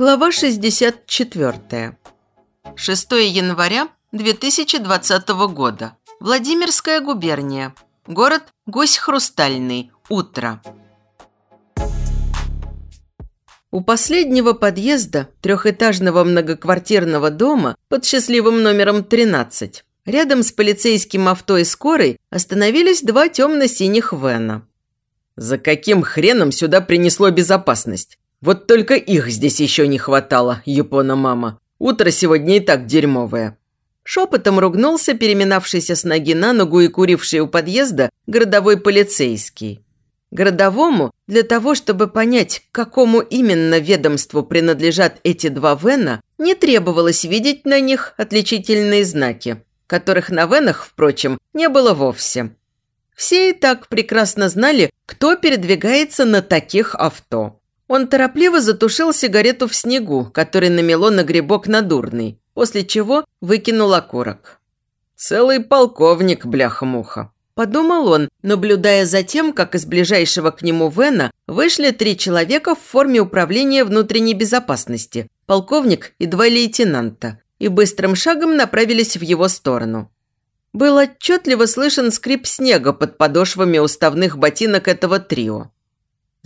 Глава 64. 6 января 2020 года. Владимирская губерния. Город Гусь-Хрустальный. Утро. У последнего подъезда трехэтажного многоквартирного дома под счастливым номером 13 рядом с полицейским авто и скорой остановились два темно-синих вена. «За каким хреном сюда принесло безопасность?» Вот только их здесь еще не хватало, Япона-мама. Утро сегодня и так дерьмовое. Шепотом ругнулся переминавшийся с ноги на ногу и куривший у подъезда городовой полицейский. Городовому для того, чтобы понять, к какому именно ведомству принадлежат эти два Вена, не требовалось видеть на них отличительные знаки, которых на Венах, впрочем, не было вовсе. Все и так прекрасно знали, кто передвигается на таких авто. Он торопливо затушил сигарету в снегу, который намело на грибок надурный, после чего выкинул окурок. «Целый полковник, бляха-муха», – подумал он, наблюдая за тем, как из ближайшего к нему Вена вышли три человека в форме управления внутренней безопасности, полковник и два лейтенанта, и быстрым шагом направились в его сторону. Был отчетливо слышен скрип снега под подошвами уставных ботинок этого трио.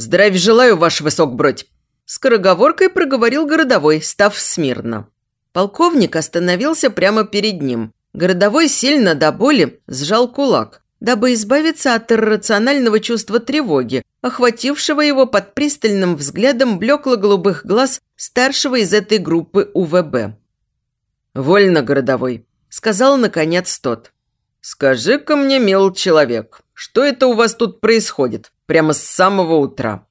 «Здравия желаю, ваш высокбродь!» Скороговоркой проговорил городовой, став смирно. Полковник остановился прямо перед ним. Городовой сильно до боли сжал кулак, дабы избавиться от иррационального чувства тревоги, охватившего его под пристальным взглядом блекло-голубых глаз старшего из этой группы УВБ. «Вольно, городовой», – сказал наконец тот. «Скажи-ка мне, мил человек, что это у вас тут происходит? Прямо с самого утра».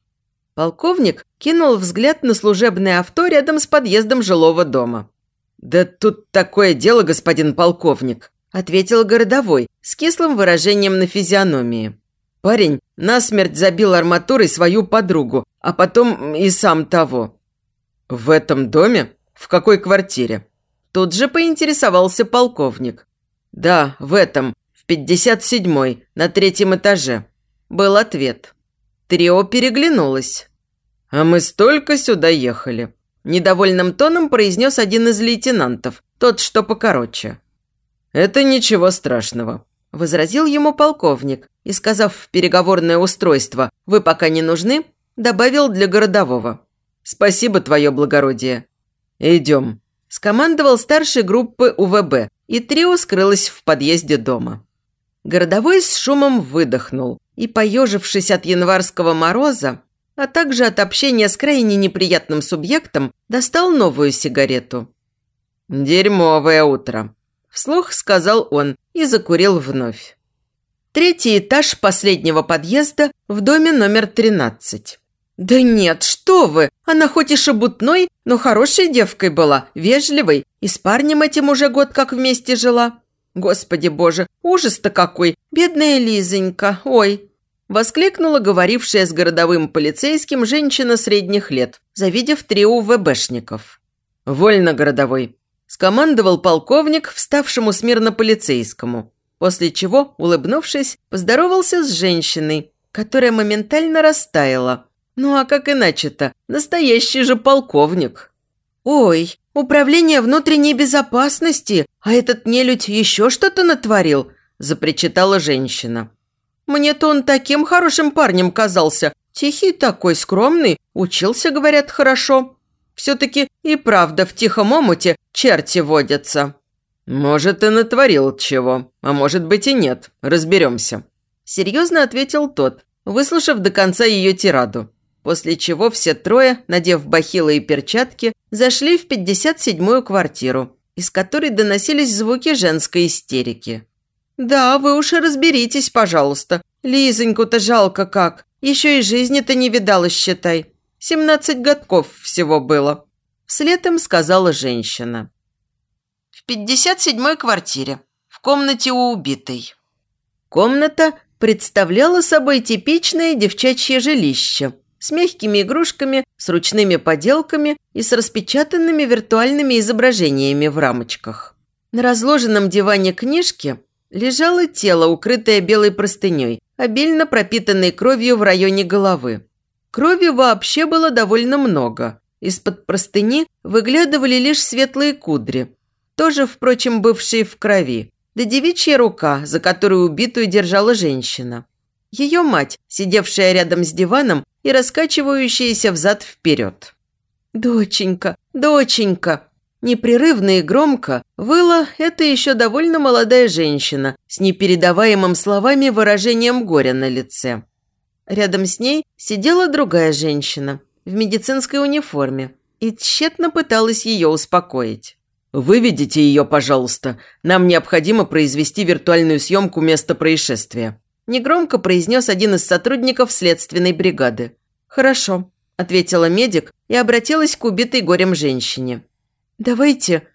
Полковник кинул взгляд на служебное авто рядом с подъездом жилого дома. «Да тут такое дело, господин полковник», – ответил городовой с кислым выражением на физиономии. Парень насмерть забил арматурой свою подругу, а потом и сам того. «В этом доме? В какой квартире?» Тут же поинтересовался полковник. «Да, в этом, в пятьдесят седьмой, на третьем этаже» был ответ. Трио переглянулось. «А мы столько сюда ехали», – недовольным тоном произнес один из лейтенантов, тот, что покороче. «Это ничего страшного», – возразил ему полковник и, сказав в переговорное устройство «Вы пока не нужны», добавил для городового. «Спасибо, твое благородие». «Идем», – скомандовал старшей группы УВБ, и трио скрылось в подъезде дома. Городовой с шумом выдохнул и, поежившись от январского мороза, а также от общения с крайне неприятным субъектом, достал новую сигарету. «Дерьмовое утро», – вслух сказал он и закурил вновь. Третий этаж последнего подъезда в доме номер 13. «Да нет, что вы! Она хоть и шебутной, но хорошей девкой была, вежливой, и с парнем этим уже год как вместе жила. Господи боже, ужас-то какой! Бедная Лизонька, ой!» Воскликнула говорившая с городовым полицейским женщина средних лет, завидев трио ВБшников. «Вольно, городовой!» – скомандовал полковник, вставшему смирно полицейскому, после чего, улыбнувшись, поздоровался с женщиной, которая моментально растаяла. Ну а как иначе-то? Настоящий же полковник. «Ой, управление внутренней безопасности, а этот нелюдь еще что-то натворил?» – запричитала женщина. Мне-то он таким хорошим парнем казался. Тихий такой, скромный, учился, говорят, хорошо. Все-таки и правда в тихом омуте черти водятся». «Может, и натворил чего, а может быть и нет. Разберемся», – серьезно ответил тот, выслушав до конца ее тираду. После чего все трое, надев бахилы и перчатки, зашли в 57-ю квартиру, из которой доносились звуки женской истерики. «Да, вы уж и разберитесь, пожалуйста. Лизоньку-то жалко как. Еще и жизни-то не видала, считай. Семнадцать годков всего было». Вслед им сказала женщина. В пятьдесят седьмой квартире, в комнате у убитой. Комната представляла собой типичное девчачье жилище с мягкими игрушками, с ручными поделками и с распечатанными виртуальными изображениями в рамочках. На разложенном диване книжки лежало тело, укрытое белой простыней, обильно пропитанной кровью в районе головы. Крови вообще было довольно много, Из-под простыни выглядывали лишь светлые кудри, тоже, впрочем, бывшие в крови, да девичья рука, за которую убитую держала женщина. Ее мать, сидевшая рядом с диваном и раскачивающаяся взад-вперед. «Доченька, доченька!» Непрерывно и громко выла эта еще довольно молодая женщина с непередаваемым словами выражением горя на лице. Рядом с ней сидела другая женщина в медицинской униформе и тщетно пыталась ее успокоить. «Выведите ее, пожалуйста. Нам необходимо произвести виртуальную съемку места происшествия», негромко произнес один из сотрудников следственной бригады. «Хорошо», – ответила медик и обратилась к убитой горем женщине. «Давайте...»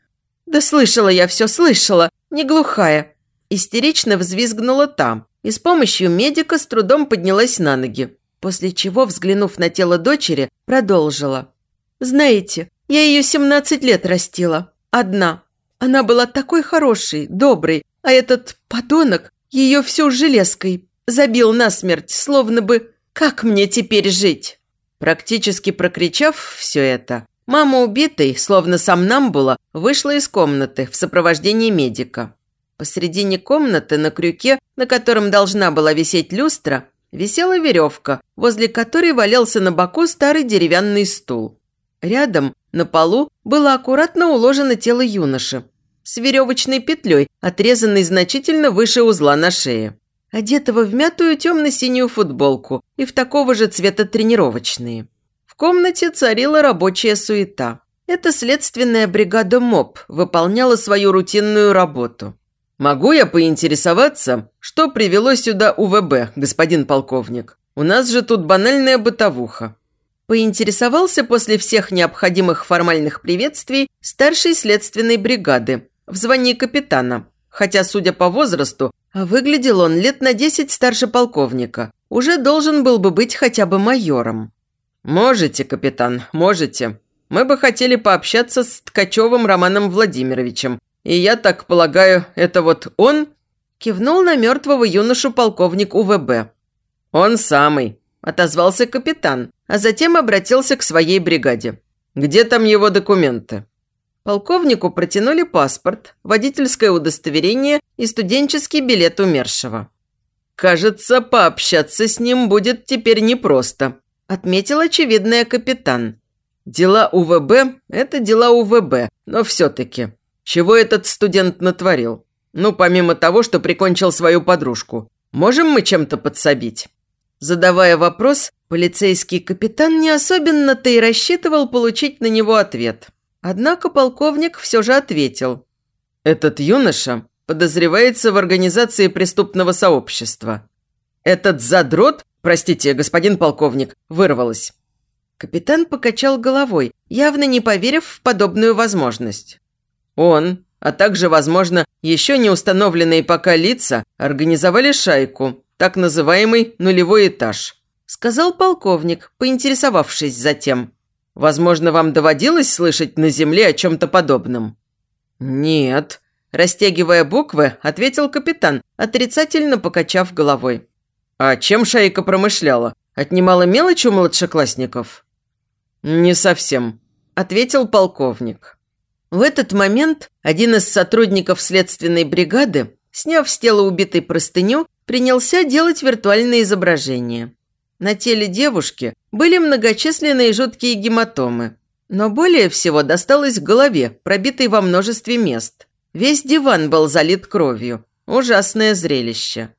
«Да слышала я все, слышала, не глухая!» Истерично взвизгнула там и с помощью медика с трудом поднялась на ноги, после чего, взглянув на тело дочери, продолжила. «Знаете, я ее 17 лет растила. Одна. Она была такой хорошей, доброй, а этот подонок ее всю железкой забил насмерть, словно бы «Как мне теперь жить?» Практически прокричав все это, Мама убитой, словно сам Намбула, вышла из комнаты в сопровождении медика. Посредине комнаты на крюке, на котором должна была висеть люстра, висела веревка, возле которой валялся на боку старый деревянный стул. Рядом, на полу, было аккуратно уложено тело юноши с веревочной петлей, отрезанной значительно выше узла на шее, одетого в мятую темно-синюю футболку и в такого же цвета тренировочные. В комнате царила рабочая суета. Эта следственная бригада МОП выполняла свою рутинную работу. «Могу я поинтересоваться, что привело сюда УВБ, господин полковник? У нас же тут банальная бытовуха». Поинтересовался после всех необходимых формальных приветствий старшей следственной бригады в звании капитана, хотя, судя по возрасту, выглядел он лет на десять старше полковника, уже должен был бы быть хотя бы майором. «Можете, капитан, можете. Мы бы хотели пообщаться с Ткачевым Романом Владимировичем. И я так полагаю, это вот он?» Кивнул на мертвого юношу полковник УВБ. «Он самый», – отозвался капитан, а затем обратился к своей бригаде. «Где там его документы?» Полковнику протянули паспорт, водительское удостоверение и студенческий билет умершего. «Кажется, пообщаться с ним будет теперь непросто», Отметил очевидное капитан. Дела УВБ – это дела УВБ, но все-таки. Чего этот студент натворил? Ну, помимо того, что прикончил свою подружку. Можем мы чем-то подсобить? Задавая вопрос, полицейский капитан не особенно-то и рассчитывал получить на него ответ. Однако полковник все же ответил. Этот юноша подозревается в организации преступного сообщества. Этот задрот «Простите, господин полковник, вырвалось». Капитан покачал головой, явно не поверив в подобную возможность. Он, а также, возможно, еще не установленные пока лица, организовали шайку, так называемый нулевой этаж. Сказал полковник, поинтересовавшись затем. Возможно, вам доводилось слышать на земле о чем-то подобном? Нет. Растягивая буквы, ответил капитан, отрицательно покачав головой. А чем шайка промышляла? Отнимала мелочь у младшеклассников? Не совсем, ответил полковник. В этот момент один из сотрудников следственной бригады, сняв с тела убитой простыню, принялся делать виртуальное изображение. На теле девушки были многочисленные жуткие гематомы, но более всего досталось голове, пробитой во множестве мест. Весь диван был залит кровью. Ужасное зрелище.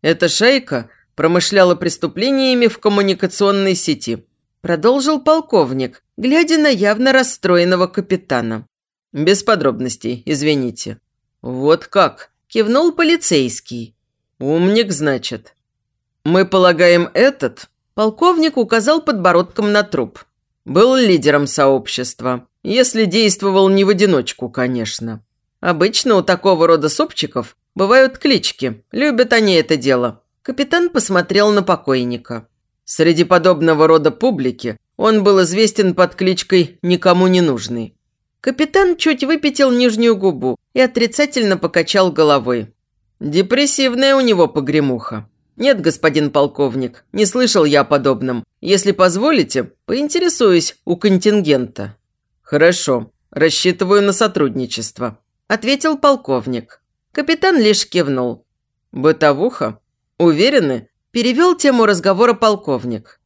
Эта шайка промышляла преступлениями в коммуникационной сети. Продолжил полковник, глядя на явно расстроенного капитана. Без подробностей, извините. Вот как, кивнул полицейский. Умник, значит. Мы полагаем этот, полковник указал подбородком на труп. Был лидером сообщества, если действовал не в одиночку, конечно. Обычно у такого рода сопчиков Бывают клички. Любят они это дело. Капитан посмотрел на покойника. Среди подобного рода публики он был известен под кличкой «Никому не нужный». Капитан чуть выпятил нижнюю губу и отрицательно покачал головой. Депрессивная у него погремуха. «Нет, господин полковник, не слышал я о подобном. Если позволите, поинтересуюсь у контингента». «Хорошо, рассчитываю на сотрудничество», – ответил полковник. Капитан лишь кивнул. «Бытовуха? Уверены?» – перевел тему разговора полковник.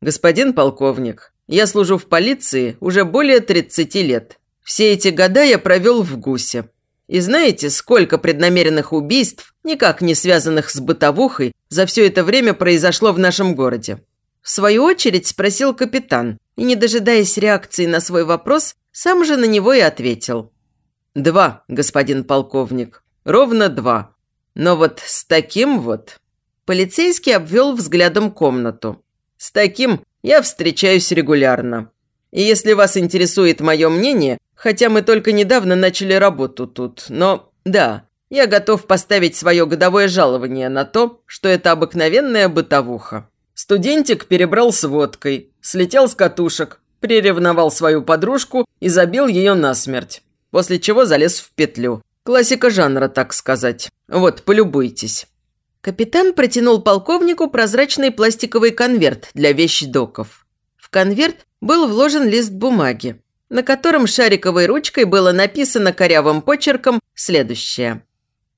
«Господин полковник, я служу в полиции уже более 30 лет. Все эти года я провел в ГУСе. И знаете, сколько преднамеренных убийств, никак не связанных с бытовухой, за все это время произошло в нашем городе? В свою очередь спросил капитан, и, не дожидаясь реакции на свой вопрос, сам же на него и ответил. «Два, господин полковник. Ровно два. Но вот с таким вот...» Полицейский обвел взглядом комнату. «С таким я встречаюсь регулярно. И если вас интересует мое мнение, Хотя мы только недавно начали работу тут. Но да, я готов поставить свое годовое жалование на то, что это обыкновенная бытовуха. Студентик перебрал с водкой, слетел с катушек, приревновал свою подружку и забил ее насмерть. После чего залез в петлю. Классика жанра, так сказать. Вот, полюбуйтесь. Капитан протянул полковнику прозрачный пластиковый конверт для вещдоков. В конверт был вложен лист бумаги на котором шариковой ручкой было написано корявым почерком следующее.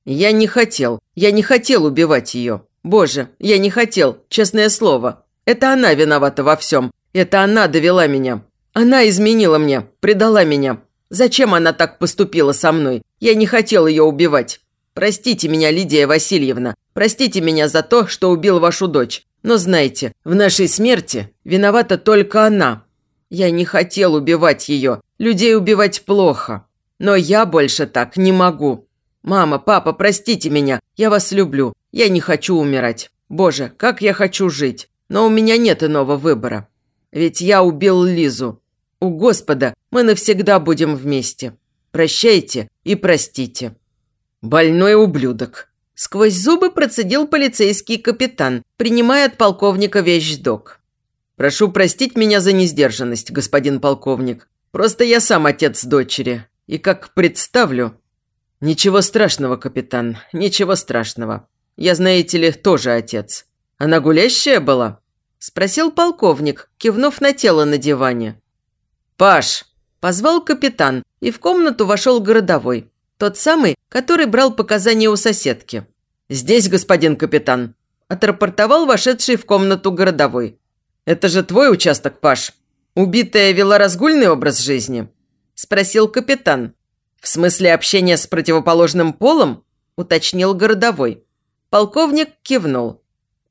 «Я не хотел, я не хотел убивать ее. Боже, я не хотел, честное слово. Это она виновата во всем. Это она довела меня. Она изменила мне, предала меня. Зачем она так поступила со мной? Я не хотел ее убивать. Простите меня, Лидия Васильевна. Простите меня за то, что убил вашу дочь. Но знайте, в нашей смерти виновата только она. Я не хотел убивать ее. Людей убивать плохо. Но я больше так не могу. Мама, папа, простите меня. Я вас люблю. Я не хочу умирать. Боже, как я хочу жить. Но у меня нет иного выбора. Ведь я убил Лизу. У Господа мы навсегда будем вместе. Прощайте и простите. Больной ублюдок. Сквозь зубы процедил полицейский капитан, принимая от полковника вещдок. Прошу простить меня за несдержанность, господин полковник. Просто я сам отец дочери. И как представлю... Ничего страшного, капитан, ничего страшного. Я, знаете ли, тоже отец. Она гулящая была? Спросил полковник, кивнув на тело на диване. «Паш!» – позвал капитан, и в комнату вошел городовой. Тот самый, который брал показания у соседки. «Здесь, господин капитан», – отрапортовал вошедший в комнату городовой. «Это же твой участок, Паш. Убитая вела разгульный образ жизни?» – спросил капитан. «В смысле общения с противоположным полом?» – уточнил городовой. Полковник кивнул.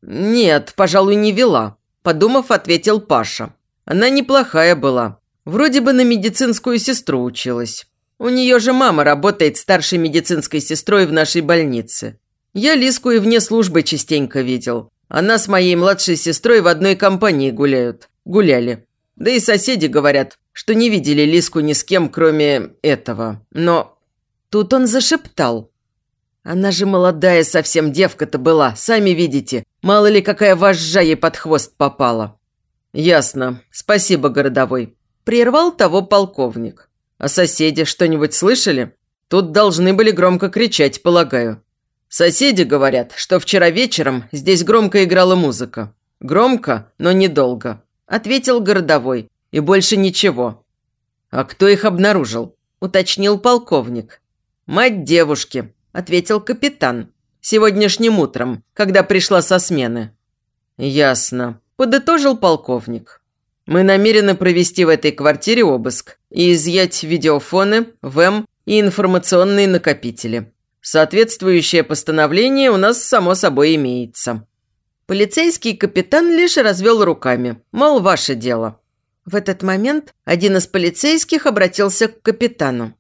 «Нет, пожалуй, не вела», – подумав, ответил Паша. «Она неплохая была. Вроде бы на медицинскую сестру училась. У нее же мама работает старшей медицинской сестрой в нашей больнице. Я Лиску и вне службы частенько видел. Она с моей младшей сестрой в одной компании гуляют. Гуляли. Да и соседи говорят, что не видели Лиску ни с кем, кроме этого. Но тут он зашептал. Она же молодая совсем девка-то была, сами видите. Мало ли какая вожжа ей под хвост попала. Ясно. Спасибо, городовой. Прервал того полковник. А соседи что-нибудь слышали? Тут должны были громко кричать, полагаю. Соседи говорят, что вчера вечером здесь громко играла музыка. Громко, но недолго. Ответил городовой. И больше ничего. А кто их обнаружил? Уточнил полковник. Мать девушки, ответил капитан. Сегодняшним утром, когда пришла со смены. Ясно. Подытожил полковник. Мы намерены провести в этой квартире обыск и изъять видеофоны, ВЭМ и информационные накопители. Соответствующее постановление у нас, само собой, имеется». Полицейский капитан лишь развел руками, мол, ваше дело. В этот момент один из полицейских обратился к капитану.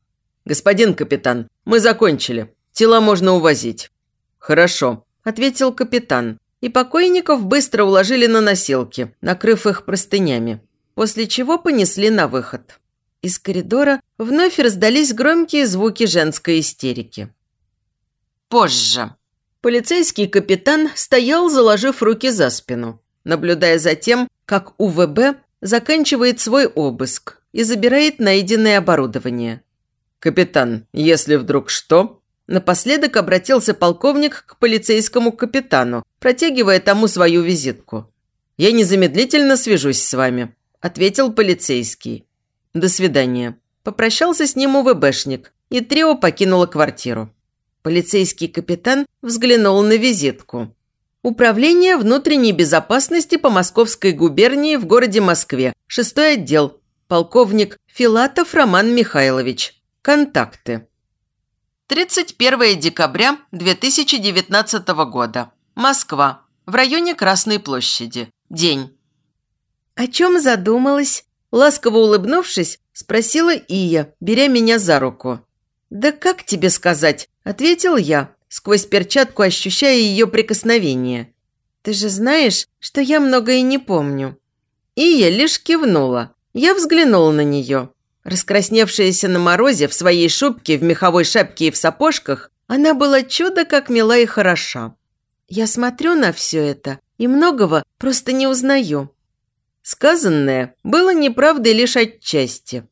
«Господин капитан, мы закончили. Тела можно увозить». «Хорошо», – ответил капитан. И покойников быстро уложили на носилки, накрыв их простынями, после чего понесли на выход. Из коридора вновь раздались громкие звуки женской истерики позже». Полицейский капитан стоял, заложив руки за спину, наблюдая за тем, как УВБ заканчивает свой обыск и забирает найденное оборудование. «Капитан, если вдруг что...» – Напоследок обратился полковник к полицейскому капитану, протягивая тому свою визитку. «Я незамедлительно свяжусь с вами», – ответил полицейский. «До свидания». Попрощался с ним УВБшник, и трио покинуло квартиру. Полицейский капитан взглянул на визитку. Управление внутренней безопасности по Московской губернии в городе Москве. Шестой отдел. Полковник Филатов Роман Михайлович. Контакты. 31 декабря 2019 года. Москва. В районе Красной площади. День. «О чем задумалась?» Ласково улыбнувшись, спросила Ия, беря меня за руку. «Да как тебе сказать?» – ответил я, сквозь перчатку ощущая ее прикосновение. «Ты же знаешь, что я многое не помню». Ия лишь кивнула. Я взглянула на нее. Раскрасневшаяся на морозе в своей шубке, в меховой шапке и в сапожках, она была чудо как мила и хороша. Я смотрю на все это и многого просто не узнаю. Сказанное было неправдой лишь отчасти.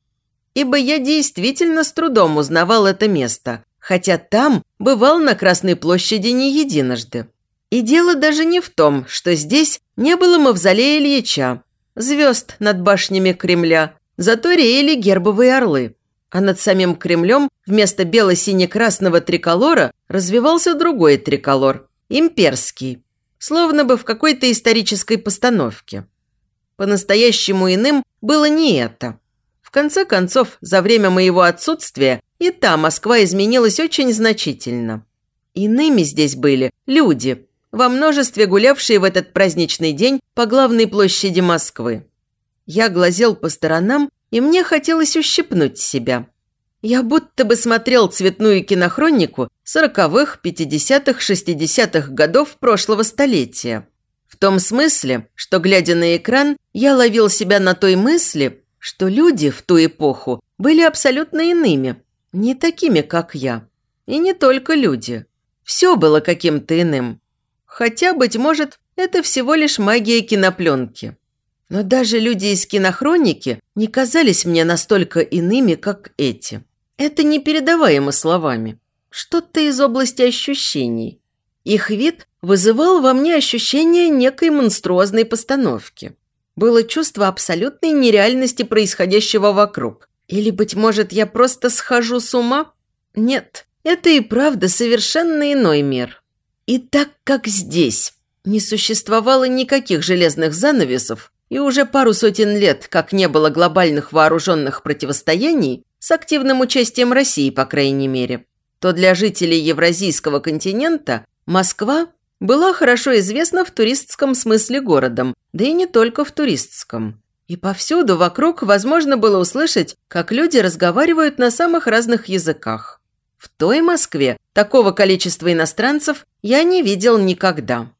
Ибо я действительно с трудом узнавал это место, хотя там бывал на Красной площади не единожды. И дело даже не в том, что здесь не было мавзолея Ильича, звезд над башнями Кремля, зато реяли гербовые орлы. А над самим Кремлем вместо бело-сине-красного триколора развивался другой триколор – имперский, словно бы в какой-то исторической постановке. По-настоящему иным было не это. В конце концов, за время моего отсутствия и та Москва изменилась очень значительно. Иными здесь были люди, во множестве гулявшие в этот праздничный день по главной площади Москвы. Я глазел по сторонам, и мне хотелось ущипнуть себя. Я будто бы смотрел цветную кинохронику сороковых, пятидесятых, шестидесятых годов прошлого столетия. В том смысле, что, глядя на экран, я ловил себя на той мысли, что люди в ту эпоху были абсолютно иными, не такими, как я. И не только люди. Все было каким-то иным. Хотя, быть может, это всего лишь магия кинопленки. Но даже люди из кинохроники не казались мне настолько иными, как эти. Это непередаваемо словами. Что-то из области ощущений. Их вид вызывал во мне ощущение некой монструозной постановки. Было чувство абсолютной нереальности происходящего вокруг. Или, быть может, я просто схожу с ума? Нет, это и правда совершенно иной мир. И так как здесь не существовало никаких железных занавесов, и уже пару сотен лет, как не было глобальных вооруженных противостояний, с активным участием России, по крайней мере, то для жителей Евразийского континента Москва была хорошо известна в туристском смысле городом, да и не только в туристском. И повсюду вокруг возможно было услышать, как люди разговаривают на самых разных языках. В той Москве такого количества иностранцев я не видел никогда.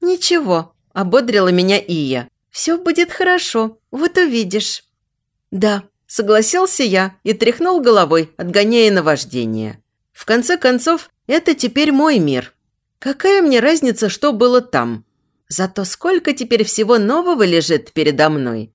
«Ничего», – ободрила меня Ия. «Все будет хорошо, вот увидишь». «Да», – согласился я и тряхнул головой, отгоняя наваждение. «В конце концов, это теперь мой мир, Какая мне разница, что было там? Зато сколько теперь всего нового лежит передо мной.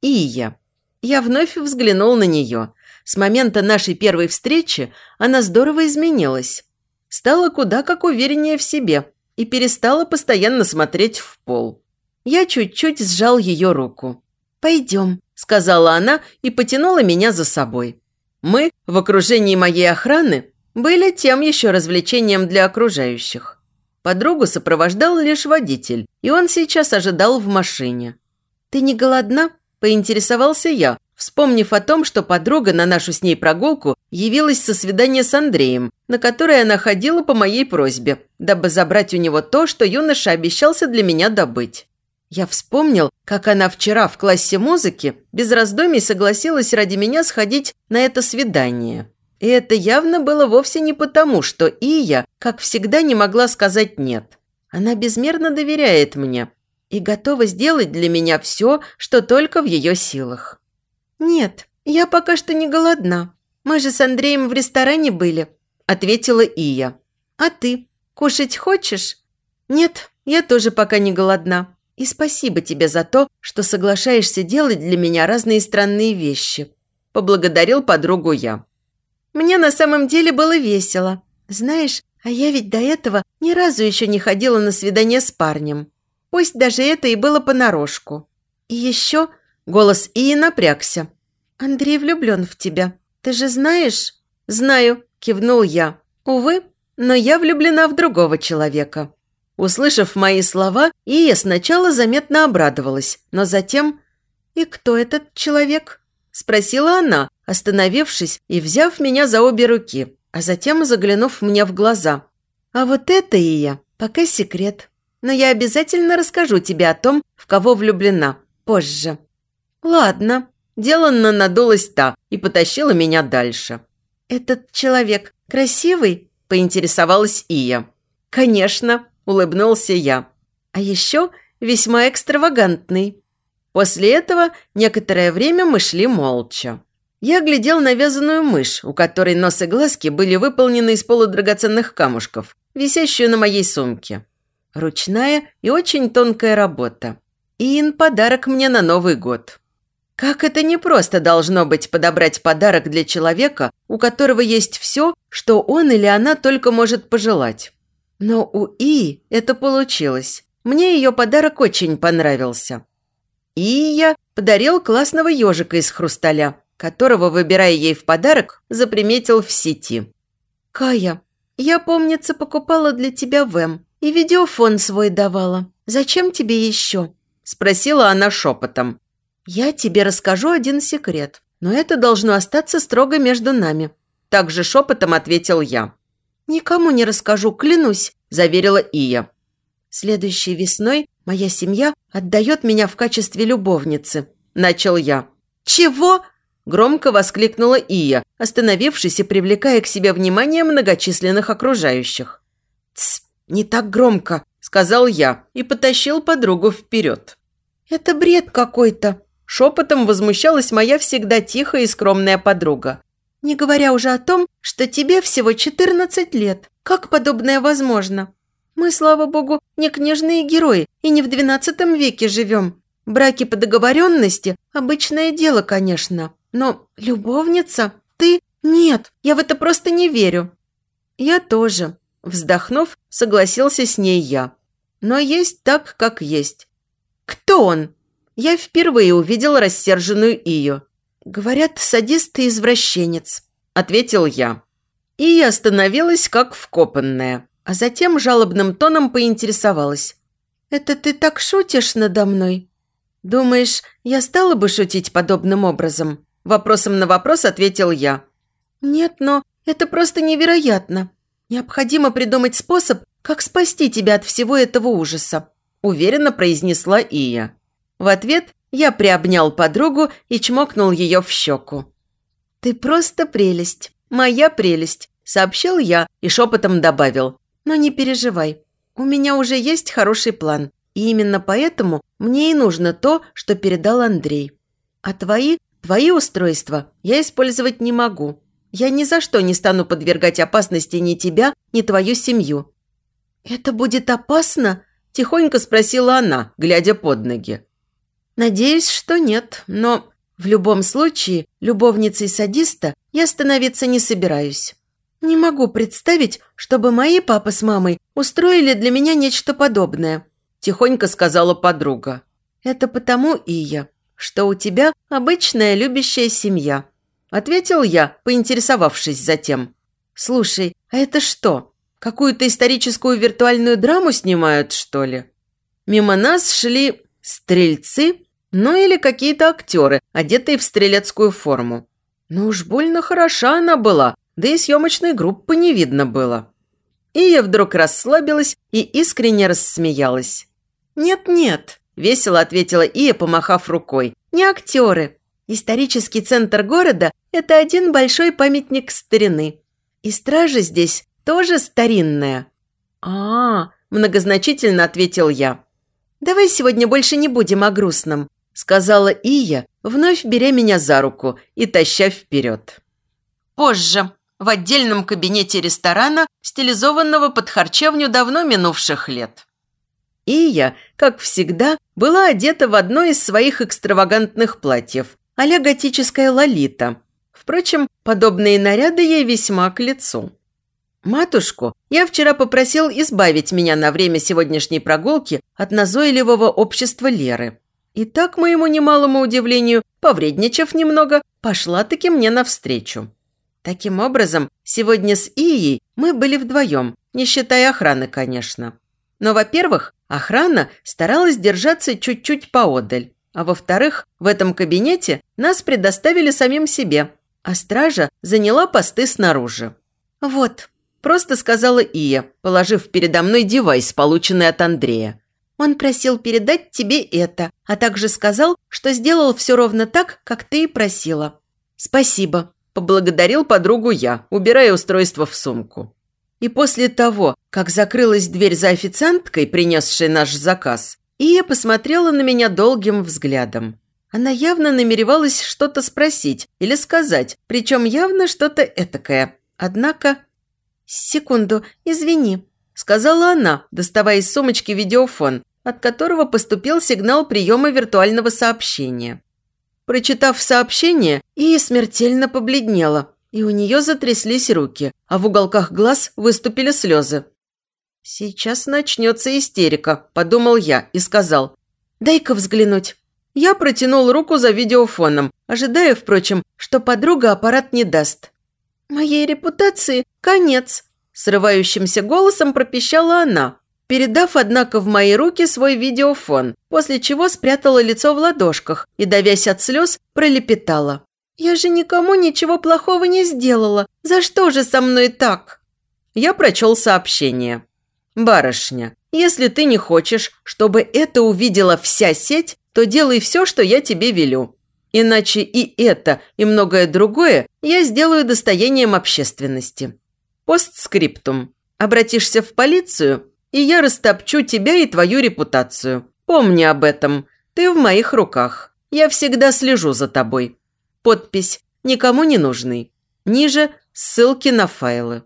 И я. Я вновь взглянул на нее. С момента нашей первой встречи она здорово изменилась. Стала куда как увереннее в себе и перестала постоянно смотреть в пол. Я чуть-чуть сжал ее руку. «Пойдем», – сказала она и потянула меня за собой. Мы, в окружении моей охраны, были тем еще развлечением для окружающих. Подругу сопровождал лишь водитель, и он сейчас ожидал в машине. «Ты не голодна?» – поинтересовался я, вспомнив о том, что подруга на нашу с ней прогулку явилась со свидания с Андреем, на которое она ходила по моей просьбе, дабы забрать у него то, что юноша обещался для меня добыть. Я вспомнил, как она вчера в классе музыки без раздумий согласилась ради меня сходить на это свидание. И это явно было вовсе не потому, что Ия, как всегда, не могла сказать «нет». Она безмерно доверяет мне и готова сделать для меня все, что только в ее силах. «Нет, я пока что не голодна. Мы же с Андреем в ресторане были», – ответила Ия. «А ты? Кушать хочешь?» «Нет, я тоже пока не голодна. И спасибо тебе за то, что соглашаешься делать для меня разные странные вещи», – поблагодарил подругу я. Мне на самом деле было весело. Знаешь, а я ведь до этого ни разу еще не ходила на свидание с парнем. Пусть даже это и было понарошку. И еще голос Ии напрягся. Андрей влюблен в тебя. Ты же знаешь? Знаю, кивнул я. Увы, но я влюблена в другого человека. Услышав мои слова, Ия сначала заметно обрадовалась, но затем... «И кто этот человек?» – спросила она, остановившись и взяв меня за обе руки, а затем заглянув мне в глаза. «А вот это Ия, пока секрет. Но я обязательно расскажу тебе о том, в кого влюблена, позже». «Ладно». Деланно надулась та и потащила меня дальше. «Этот человек красивый?» – поинтересовалась Ия. «Конечно», – улыбнулся я. «А еще весьма экстравагантный». После этого некоторое время мы шли молча. Я глядел на вязаную мышь, у которой нос и глазки были выполнены из полудрагоценных камушков, висящую на моей сумке. Ручная и очень тонкая работа. Иин подарок мне на Новый год. Как это непросто должно быть подобрать подарок для человека, у которого есть все, что он или она только может пожелать. Но у И это получилось. Мне ее подарок очень понравился. И я подарил классного ежика из хрусталя, которого, выбирая ей в подарок, заприметил в сети. «Кая, я, помнится, покупала для тебя ВЭМ и видеофон свой давала. Зачем тебе еще?» – спросила она шепотом. «Я тебе расскажу один секрет, но это должно остаться строго между нами», – также шепотом ответил я. «Никому не расскажу, клянусь», – заверила Ия. «Следующей весной моя семья отдает меня в качестве любовницы», – начал я. «Чего?» Громко воскликнула Ия, остановившись и привлекая к себе внимание многочисленных окружающих. «Тсс, не так громко», – сказал я и потащил подругу вперед. «Это бред какой-то», – шепотом возмущалась моя всегда тихая и скромная подруга. «Не говоря уже о том, что тебе всего 14 лет. Как подобное возможно? Мы, слава богу, не книжные герои и не в XII веке живем. Браки по договоренности – обычное дело, конечно. Но любовница? Ты? Нет, я в это просто не верю. Я тоже. Вздохнув, согласился с ней я. Но есть так, как есть. Кто он? Я впервые увидел рассерженную Ию. Говорят, садист и извращенец, ответил я. Ия остановилась, как вкопанная, а затем жалобным тоном поинтересовалась. «Это ты так шутишь надо мной? Думаешь, я стала бы шутить подобным образом? Вопросом на вопрос ответил я. «Нет, но это просто невероятно. Необходимо придумать способ, как спасти тебя от всего этого ужаса», уверенно произнесла Ия. В ответ я приобнял подругу и чмокнул ее в щеку. «Ты просто прелесть, моя прелесть», сообщил я и шепотом добавил. «Но не переживай, у меня уже есть хороший план, и именно поэтому мне и нужно то, что передал Андрей. А твои Твои устройства я использовать не могу. Я ни за что не стану подвергать опасности ни тебя, ни твою семью». «Это будет опасно?» – тихонько спросила она, глядя под ноги. «Надеюсь, что нет, но в любом случае любовницей садиста я становиться не собираюсь. Не могу представить, чтобы мои папа с мамой устроили для меня нечто подобное», – тихонько сказала подруга. «Это потому и я, что у тебя обычная любящая семья», – ответил я, поинтересовавшись затем. «Слушай, а это что, какую-то историческую виртуальную драму снимают, что ли?» Мимо нас шли стрельцы, ну или какие-то актеры, одетые в стрелецкую форму. Ну уж больно хороша она была, да и съемочной группы не видно было. И я вдруг расслабилась и искренне рассмеялась. «Нет-нет, Весело ответила Ия, помахав рукой. «Не актеры. Исторический центр города – это один большой памятник старины. И стража здесь тоже старинная». А -а -а, многозначительно ответил я. «Давай сегодня больше не будем о грустном», – сказала Ия, вновь беря меня за руку и таща вперед. Позже, в отдельном кабинете ресторана, стилизованного под харчевню давно минувших лет. Ия, как всегда, была одета в одно из своих экстравагантных платьев, а готическая лолита. Впрочем, подобные наряды ей весьма к лицу. Матушку я вчера попросил избавить меня на время сегодняшней прогулки от назойливого общества Леры. И так, моему немалому удивлению, повредничав немного, пошла-таки мне навстречу. Таким образом, сегодня с Ией мы были вдвоем, не считая охраны, конечно. Но, во-первых, охрана старалась держаться чуть-чуть поодаль. А во-вторых, в этом кабинете нас предоставили самим себе, а стража заняла посты снаружи. «Вот», – просто сказала Ия, положив передо мной девайс, полученный от Андрея. «Он просил передать тебе это, а также сказал, что сделал все ровно так, как ты и просила». «Спасибо», – поблагодарил подругу я, убирая устройство в сумку. И после того, как закрылась дверь за официанткой, принесшей наш заказ, Ия посмотрела на меня долгим взглядом. Она явно намеревалась что-то спросить или сказать, причем явно что-то этакое. Однако... «Секунду, извини», – сказала она, доставая из сумочки видеофон, от которого поступил сигнал приема виртуального сообщения. Прочитав сообщение, Ия смертельно побледнела, и у нее затряслись руки, а в уголках глаз выступили слезы. «Сейчас начнется истерика», – подумал я и сказал. «Дай-ка взглянуть». Я протянул руку за видеофоном, ожидая, впрочем, что подруга аппарат не даст. «Моей репутации конец», – срывающимся голосом пропищала она, передав, однако, в мои руки свой видеофон, после чего спрятала лицо в ладошках и, давясь от слез, пролепетала. «Я же никому ничего плохого не сделала. За что же со мной так?» Я прочел сообщение. «Барышня, если ты не хочешь, чтобы это увидела вся сеть, то делай все, что я тебе велю. Иначе и это, и многое другое я сделаю достоянием общественности. Постскриптум. Обратишься в полицию, и я растопчу тебя и твою репутацию. Помни об этом. Ты в моих руках. Я всегда слежу за тобой. Подпись. Никому не нужный. Ниже ссылки на файлы.